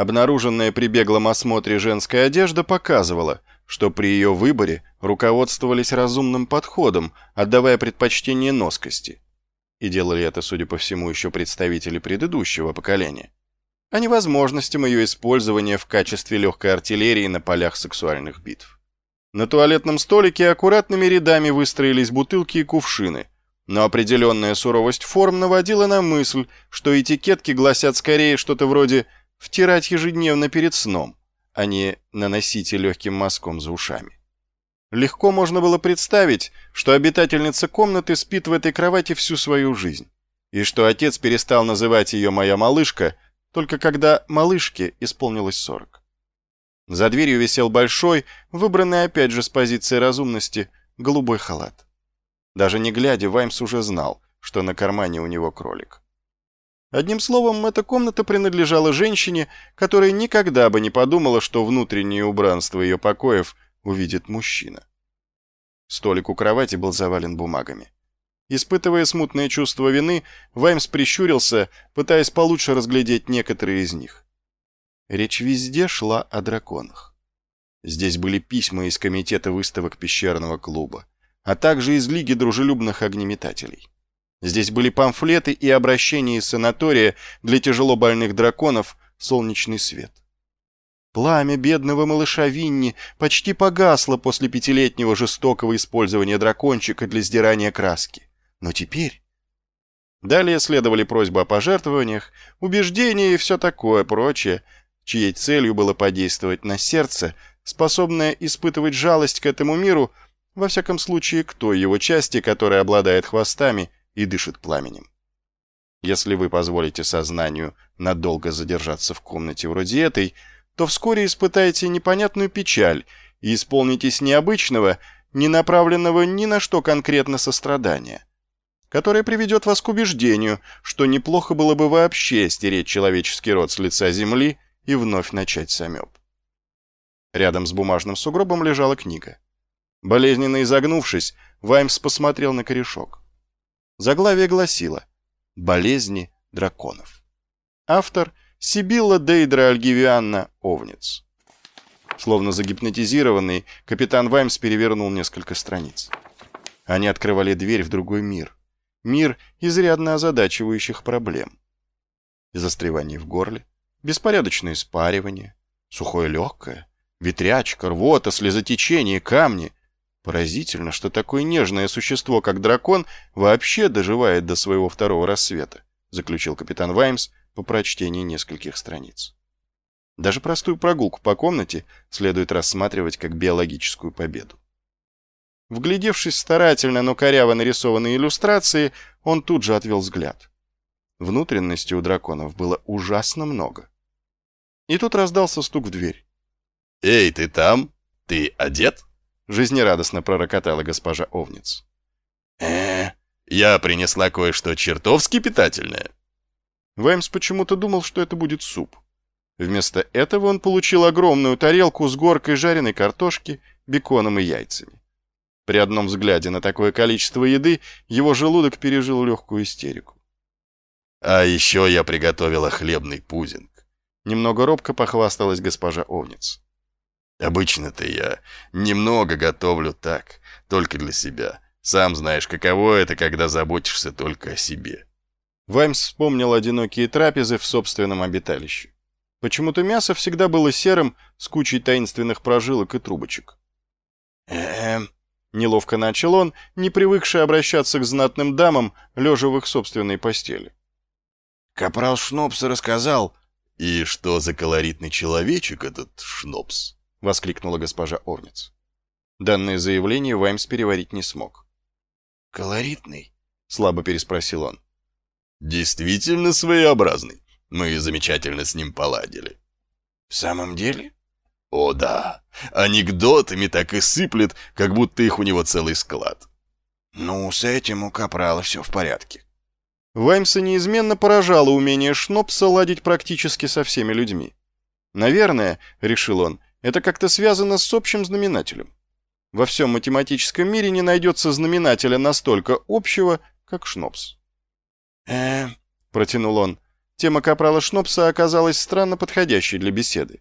Обнаруженная при беглом осмотре женская одежда показывала, что при ее выборе руководствовались разумным подходом, отдавая предпочтение носкости. И делали это, судя по всему, еще представители предыдущего поколения. А не возможностям ее использования в качестве легкой артиллерии на полях сексуальных битв. На туалетном столике аккуратными рядами выстроились бутылки и кувшины, но определенная суровость форм наводила на мысль, что этикетки гласят скорее что-то вроде «втирать ежедневно перед сном», а не «наносите легким мазком за ушами». Легко можно было представить, что обитательница комнаты спит в этой кровати всю свою жизнь, и что отец перестал называть ее «моя малышка», только когда малышке исполнилось сорок. За дверью висел большой, выбранный опять же с позиции разумности, голубой халат. Даже не глядя, Ваймс уже знал, что на кармане у него кролик. Одним словом, эта комната принадлежала женщине, которая никогда бы не подумала, что внутреннее убранство ее покоев увидит мужчина. Столик у кровати был завален бумагами. Испытывая смутное чувство вины, Ваймс прищурился, пытаясь получше разглядеть некоторые из них. Речь везде шла о драконах. Здесь были письма из комитета выставок пещерного клуба, а также из Лиги дружелюбных огнеметателей. Здесь были памфлеты и обращения из санатория для тяжелобольных драконов «Солнечный свет». Пламя бедного малыша Винни почти погасло после пятилетнего жестокого использования дракончика для сдирания краски. Но теперь... Далее следовали просьбы о пожертвованиях, убеждения и все такое прочее, чьей целью было подействовать на сердце, способное испытывать жалость к этому миру, во всяком случае к той его части, которая обладает хвостами и дышит пламенем. Если вы позволите сознанию надолго задержаться в комнате вроде этой, то вскоре испытаете непонятную печаль и исполнитесь необычного, не направленного ни на что конкретно сострадания, которое приведет вас к убеждению, что неплохо было бы вообще стереть человеческий род с лица земли и вновь начать самеб. Рядом с бумажным сугробом лежала книга. Болезненно изогнувшись, Ваймс посмотрел на корешок. Заглавие гласило «Болезни драконов». Автор Сибилла Дейдра Альгивианна Овниц. Словно загипнотизированный, капитан Ваймс перевернул несколько страниц. Они открывали дверь в другой мир. Мир изрядно озадачивающих проблем. Застревание в горле, беспорядочное спаривание, сухое легкое, ветрячка, рвота, слезотечение, камни. Поразительно, что такое нежное существо, как дракон, вообще доживает до своего второго рассвета, заключил капитан Ваймс по прочтении нескольких страниц. Даже простую прогулку по комнате следует рассматривать как биологическую победу. Вглядевшись старательно, но коряво нарисованные иллюстрации, он тут же отвел взгляд. Внутренности у драконов было ужасно много. И тут раздался стук в дверь. «Эй, ты там? Ты одет?» Жизнерадостно пророкотала госпожа Овниц. э я принесла кое-что чертовски питательное». Ваймс почему-то думал, что это будет суп. Вместо этого он получил огромную тарелку с горкой жареной картошки, беконом и яйцами. При одном взгляде на такое количество еды его желудок пережил легкую истерику. «А еще я приготовила хлебный пудинг. Немного робко похвасталась госпожа Овниц. «Обычно-то я немного готовлю так, только для себя. Сам знаешь, каково это, когда заботишься только о себе». Ваймс вспомнил одинокие трапезы в собственном обиталище. Почему-то мясо всегда было серым, с кучей таинственных прожилок и трубочек. «Эм...» — неловко начал он, не привыкший обращаться к знатным дамам, лежа в их собственной постели. «Капрал Шнопс рассказал, «И что за колоритный человечек этот Шнопс?» — воскликнула госпожа Орниц. Данное заявление Ваймс переварить не смог. «Колоритный?» — слабо переспросил он. «Действительно своеобразный. Мы замечательно с ним поладили». «В самом деле?» «О да, анекдотами так и сыплет, как будто их у него целый склад». «Ну, с этим у Капрала все в порядке», Ваймса неизменно поражало умение Шнопса ладить практически со всеми людьми. Наверное, решил он, это как-то связано с общим знаменателем. Во всем математическом мире не найдется знаменателя настолько общего, как Шнопс. э протянул он. Тема капрала Шнопса оказалась странно подходящей для беседы.